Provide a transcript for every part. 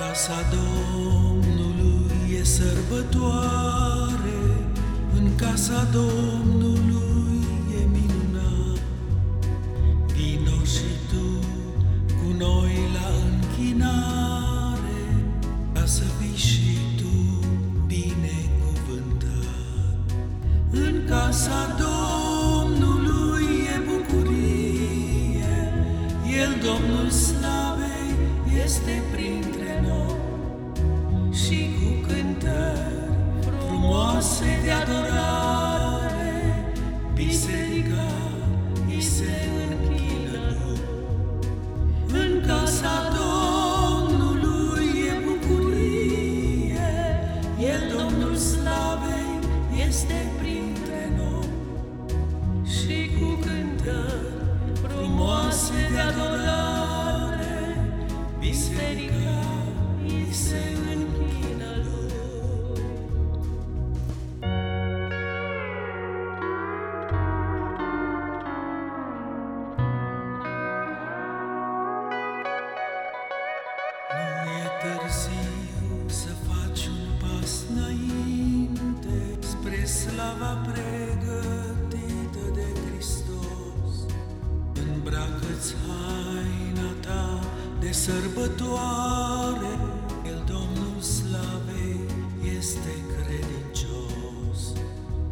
casa Domnului e sărbătoare, în casa Domnului e minunat. Vino și tu cu noi la închinare, ca să fii și tu binecuvântat. În casa Domnului e bucurie, El, Domnul Slavei, este printre frumoase de adorare, biserica îi se închină lui. În casa Domnului e bucurie, El, Domnul Slavei, este printre noi și cu cântări frumoase de adorare, biserica târziu să faci un pas înainte spre slava pregătită de Hristos. Îmbracă-ți haina ta de sărbătoare, El Domnul Slavei este credincios.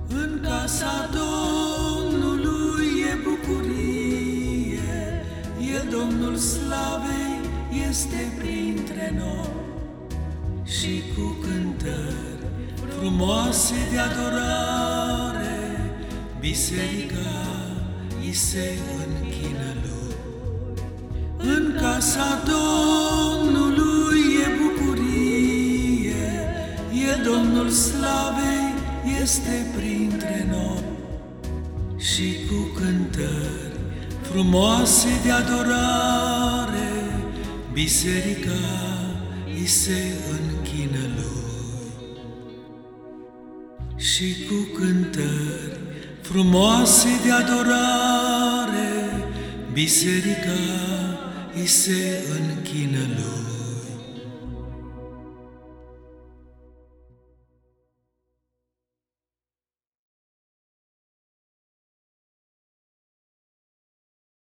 În casa Domnului e bucurie, El Domnul Slavei este printre noi și cu cântări frumoase de adorare, biserica îi se închină lui. În casa Domnului e bucurie, El, Domnul Slavei, este printre noi și cu cântări frumoase de adorare, biserica îi se închină lui. Și cu cântări frumoase de adorare, biserica îi se închină lui.